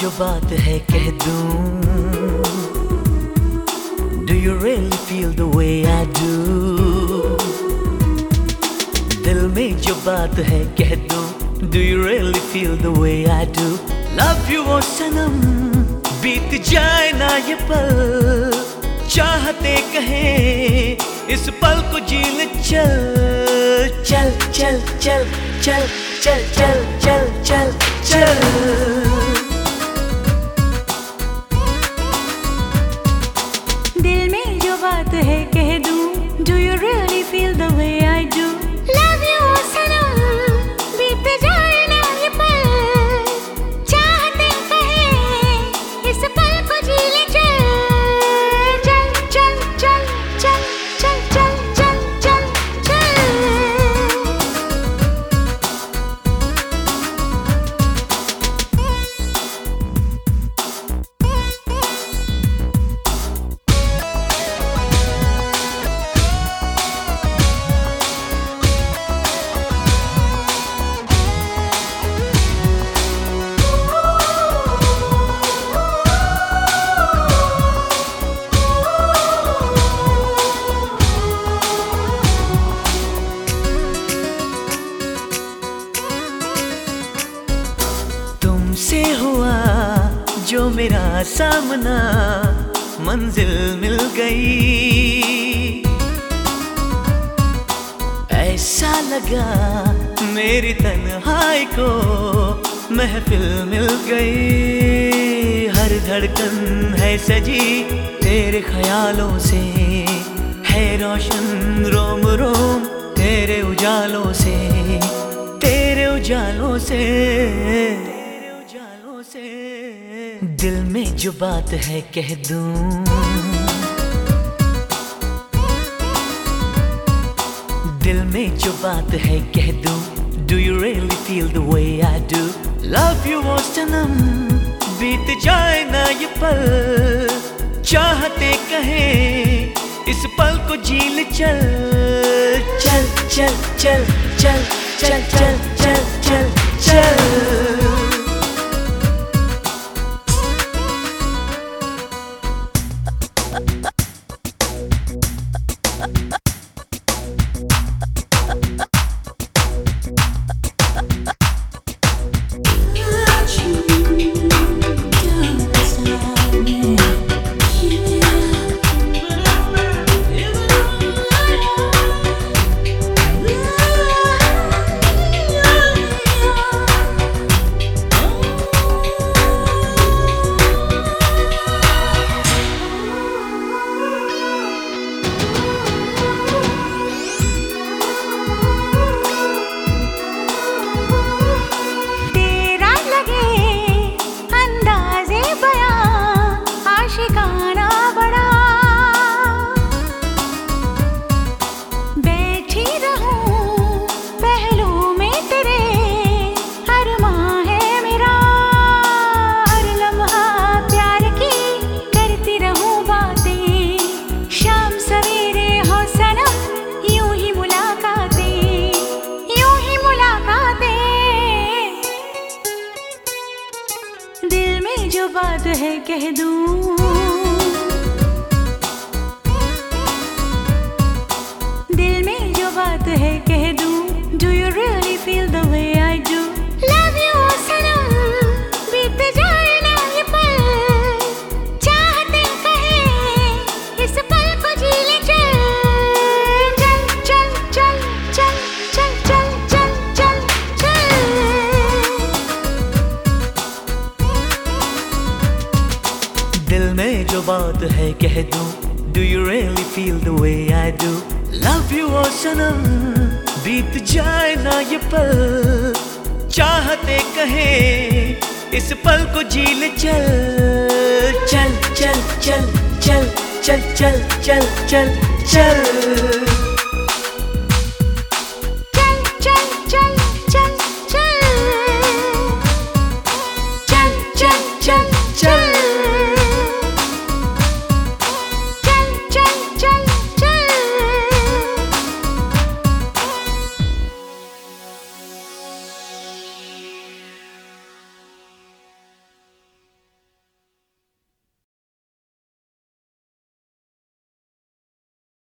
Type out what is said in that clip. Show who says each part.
Speaker 1: जो बात है कह दूँ? Do you really feel the way I do? दिल में जो बात है कह दूँ, Do you really feel the way I do? Love you, ओ सनम, बीत जाए ना ये पल। चाहते कहे, इस पल को जील चल। चल चल चल चल चल चल चल चल चल
Speaker 2: दिल बात है कह दूँ do you
Speaker 1: really feel the way सामना मंजिल मिल गई। ऐसा लगा मेरी तन्हाई को महफिल मिल गई। हर धड़कन है सजी तेरे ख्यालों से, है रोशन रोम रोम तेरे उजालों से, तेरे उजालों से। उजालों से। दिल में जो बात है कह दूँ। दिल में जो बात है कह दूँ। Do you really feel the way I do? Love you ओ सनम बीत जाए ना ये पल। चाहते कहे, इस पल को झील चल। चल चल चल चल चल चल चल चल चल
Speaker 2: तेरा जो बात है कह दूँ। दिल में जो बात है कह दूँ डू यू really
Speaker 1: दिल में जो बात है कह दूँ, Do you really feel the way I do? Love you ओ सनम बीत जाए ना ये पल। चाहते कहे, इस पल को झील चल चल चल चल चल चल चल चल चल चल।